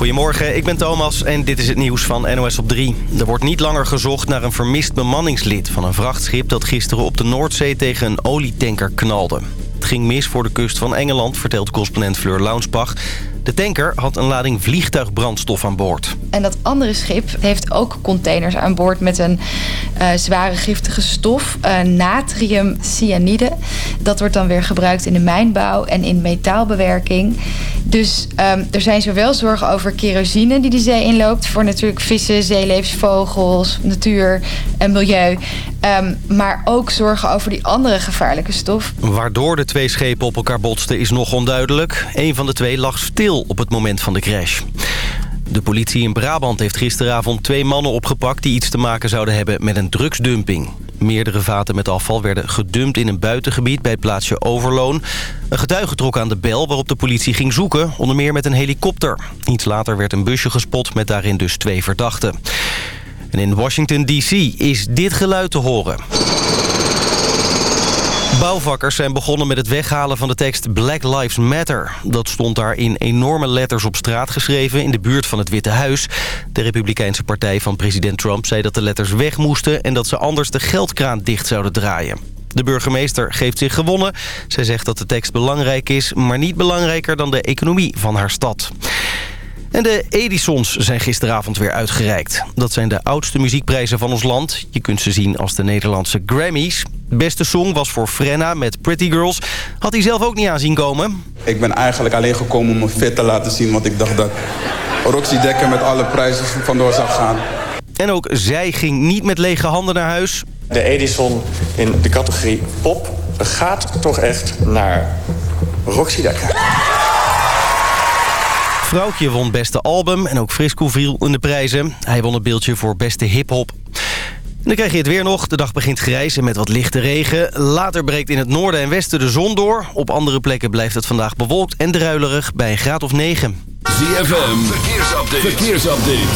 Goedemorgen, ik ben Thomas en dit is het nieuws van NOS op 3. Er wordt niet langer gezocht naar een vermist bemanningslid van een vrachtschip... dat gisteren op de Noordzee tegen een olietanker knalde. Het ging mis voor de kust van Engeland, vertelt correspondent Fleur Launsbach. De tanker had een lading vliegtuigbrandstof aan boord. En dat andere schip heeft ook containers aan boord met een uh, zware giftige stof, uh, natriumcyanide. Dat wordt dan weer gebruikt in de mijnbouw en in metaalbewerking. Dus um, er zijn zowel zorgen over kerosine die de zee inloopt... voor natuurlijk vissen, zeelevens, vogels, natuur en milieu. Um, maar ook zorgen over die andere gevaarlijke stof. Waardoor de twee schepen op elkaar botsten is nog onduidelijk. Een van de twee lag stil op het moment van de crash. De politie in Brabant heeft gisteravond twee mannen opgepakt... die iets te maken zouden hebben met een drugsdumping. Meerdere vaten met afval werden gedumpt in een buitengebied bij het plaatsje Overloon. Een getuige trok aan de bel waarop de politie ging zoeken, onder meer met een helikopter. Iets later werd een busje gespot met daarin dus twee verdachten. En in Washington D.C. is dit geluid te horen. Bouwvakkers zijn begonnen met het weghalen van de tekst Black Lives Matter. Dat stond daar in enorme letters op straat geschreven in de buurt van het Witte Huis. De Republikeinse partij van president Trump zei dat de letters weg moesten... en dat ze anders de geldkraan dicht zouden draaien. De burgemeester geeft zich gewonnen. Zij zegt dat de tekst belangrijk is, maar niet belangrijker dan de economie van haar stad. En de Edisons zijn gisteravond weer uitgereikt. Dat zijn de oudste muziekprijzen van ons land. Je kunt ze zien als de Nederlandse Grammys. Beste song was voor Frenna met Pretty Girls. Had hij zelf ook niet aanzien komen. Ik ben eigenlijk alleen gekomen om mijn fit te laten zien... want ik dacht dat Roxy Dekker met alle prijzen vandoor zou gaan. En ook zij ging niet met lege handen naar huis. De Edison in de categorie pop gaat toch echt naar Roxy Dekker. Vrouwtje won beste album en ook Frisco viel in de prijzen. Hij won het beeldje voor beste hiphop. Dan krijg je het weer nog. De dag begint grijs en met wat lichte regen. Later breekt in het noorden en westen de zon door. Op andere plekken blijft het vandaag bewolkt en druilerig bij een graad of 9. ZFM, verkeersupdate. verkeersupdate.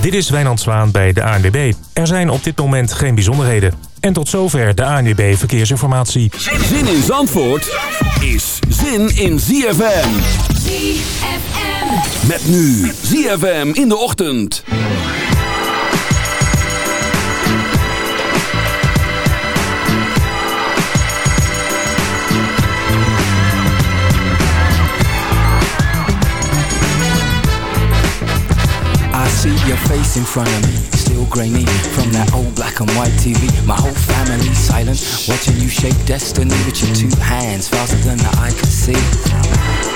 Dit is Wijnand Zwaan bij de ANWB. Er zijn op dit moment geen bijzonderheden. En tot zover de ANWB Verkeersinformatie. Zin in Zandvoort is zin in ZFM. ZFM. Met nu ZFM in de ochtend. I see your face in front of me, still grainy from that old black and white TV. My whole family silent, watching you shape destiny with your two hands faster than the eye can see.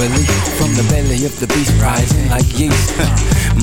belief From the belly of the beast rising like yeast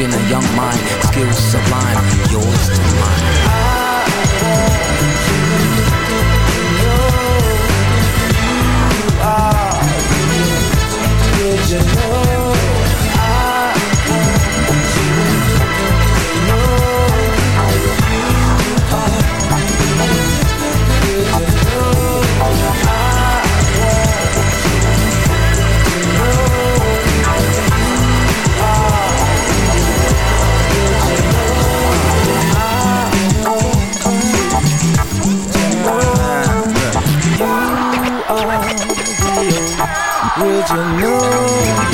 in a young mind. Skills sublime Yours to mine you know.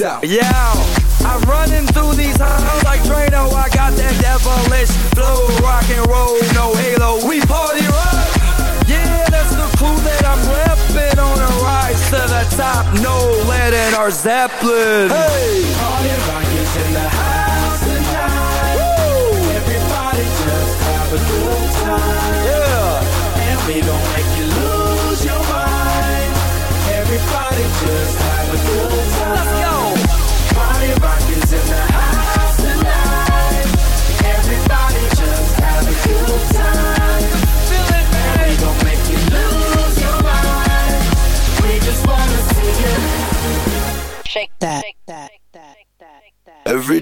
Open up. Yeah, I'm running through these halls like Drano. I got that devilish flow, rock and roll, no halo. We party rock. Yeah, that's the clue that I'm repping on a rise to the top. No lead in our Zeppelin. Hey, party rock is in the house tonight. Woo. Everybody just have a good time. Yeah, and we gon' make you lose your mind. Everybody just have a good time.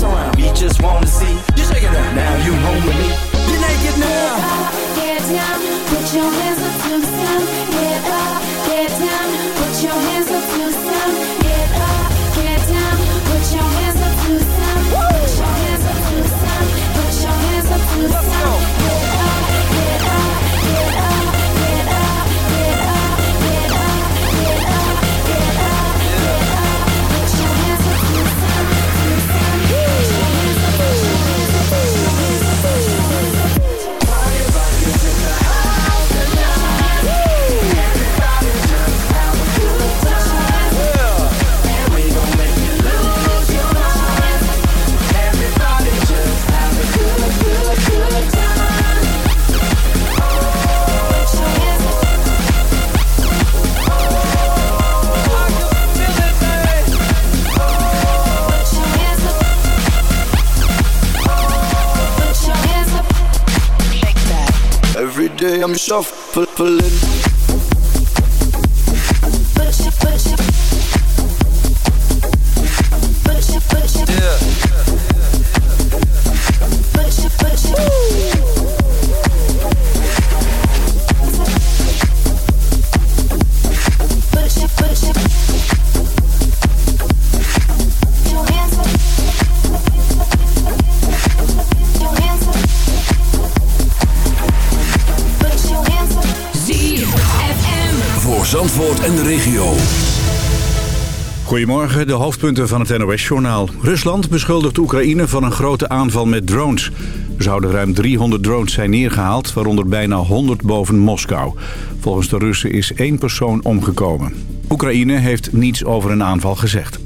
Don't around. We just wanna see you shake it up. Now you home with me. You're naked now. Get down, put your hands up to the sun. Get up, get down, put your hands up to the sun. full, full Goedemorgen, de hoofdpunten van het NOS-journaal. Rusland beschuldigt Oekraïne van een grote aanval met drones. Er zouden ruim 300 drones zijn neergehaald, waaronder bijna 100 boven Moskou. Volgens de Russen is één persoon omgekomen. Oekraïne heeft niets over een aanval gezegd.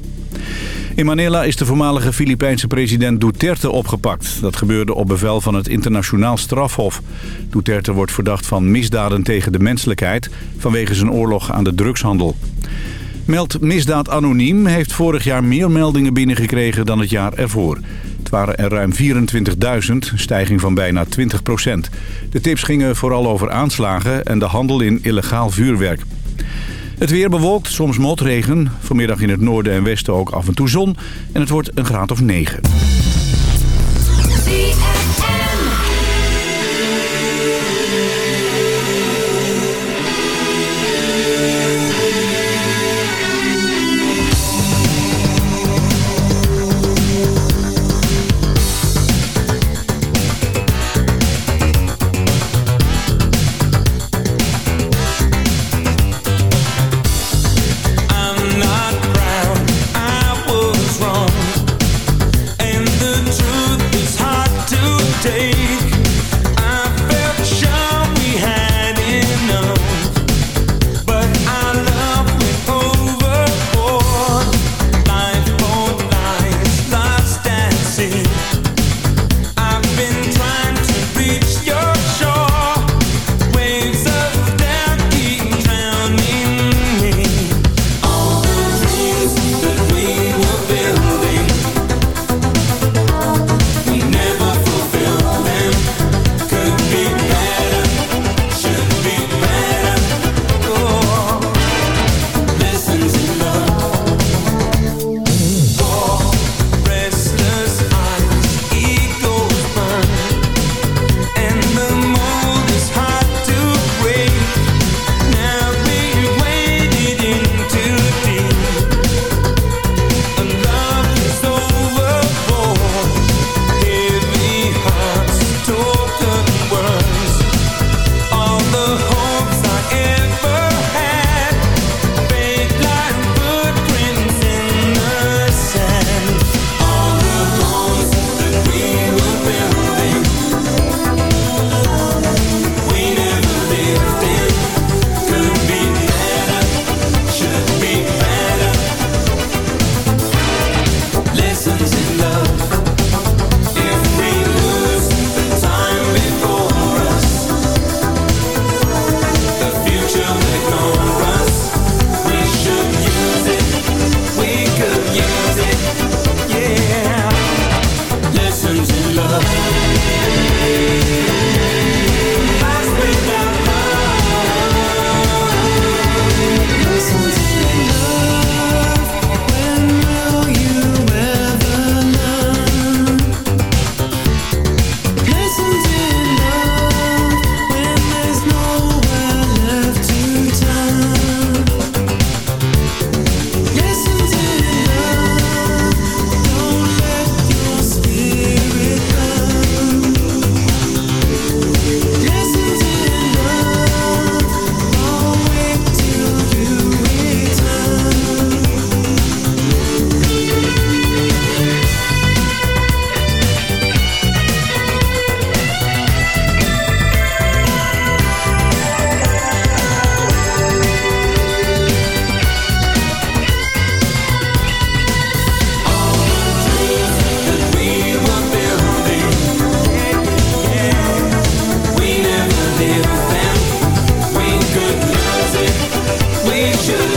In Manila is de voormalige Filipijnse president Duterte opgepakt. Dat gebeurde op bevel van het internationaal strafhof. Duterte wordt verdacht van misdaden tegen de menselijkheid... vanwege zijn oorlog aan de drugshandel. Meld Misdaad Anoniem heeft vorig jaar meer meldingen binnengekregen dan het jaar ervoor. Het waren er ruim 24.000, een stijging van bijna 20% De tips gingen vooral over aanslagen en de handel in illegaal vuurwerk. Het weer bewolkt, soms motregen. Vanmiddag in het noorden en westen ook af en toe zon. En het wordt een graad of 9. you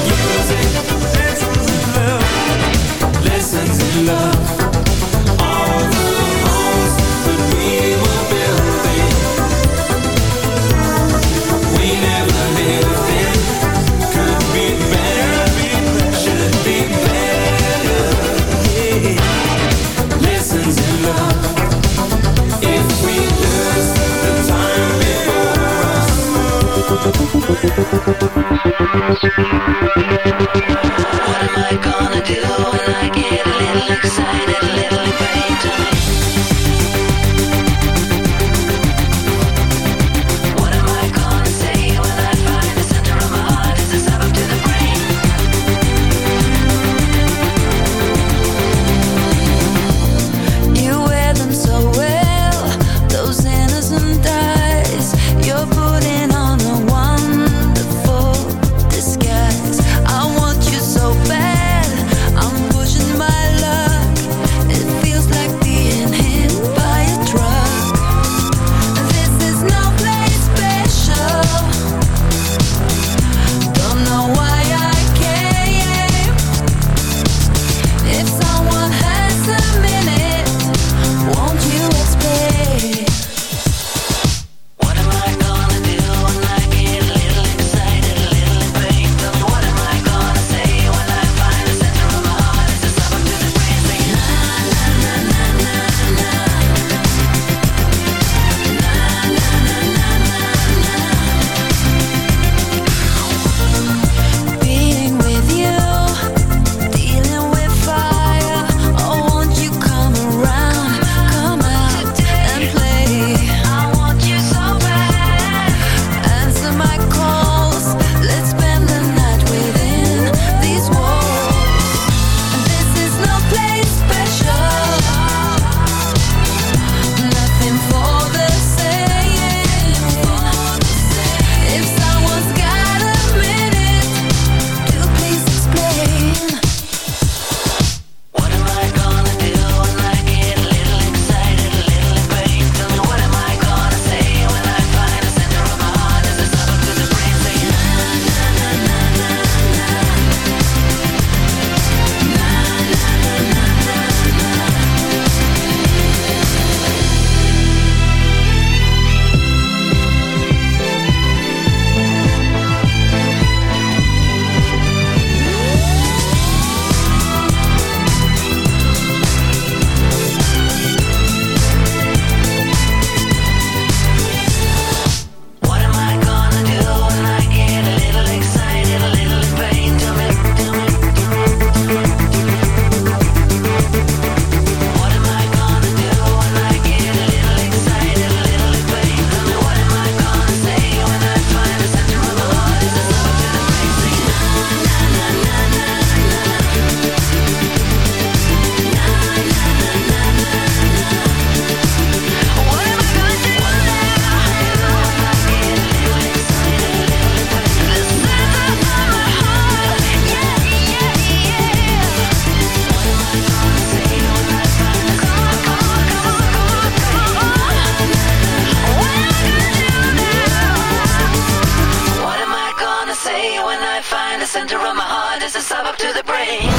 center of my heart is a suburb to the brain.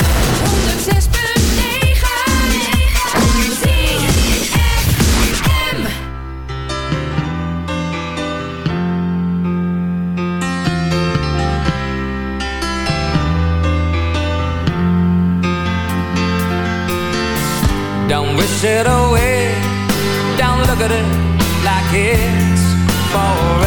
106.9 ZFM. Don't wish it away. Don't look at it like it's forever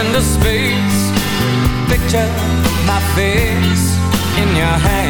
in the space. Picture my face in your hand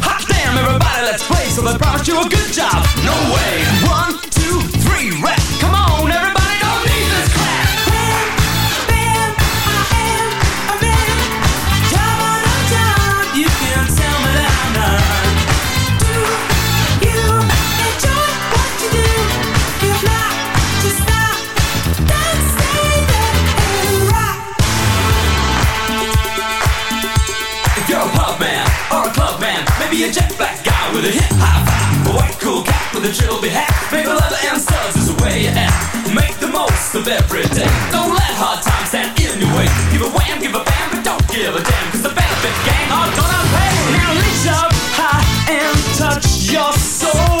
everybody, let's play. So I promised you a good job. No way. One, two, three, rap. be a jet black guy with a hip hop vibe. A white cool cat with a trilby hat. Maple leather and studs is the way you act. Make the most of every day. Don't let hard times stand in your way. Give a wham, give a bam, but don't give a damn. Cause the benefit gang are gonna pay. Now reach up high and touch your soul.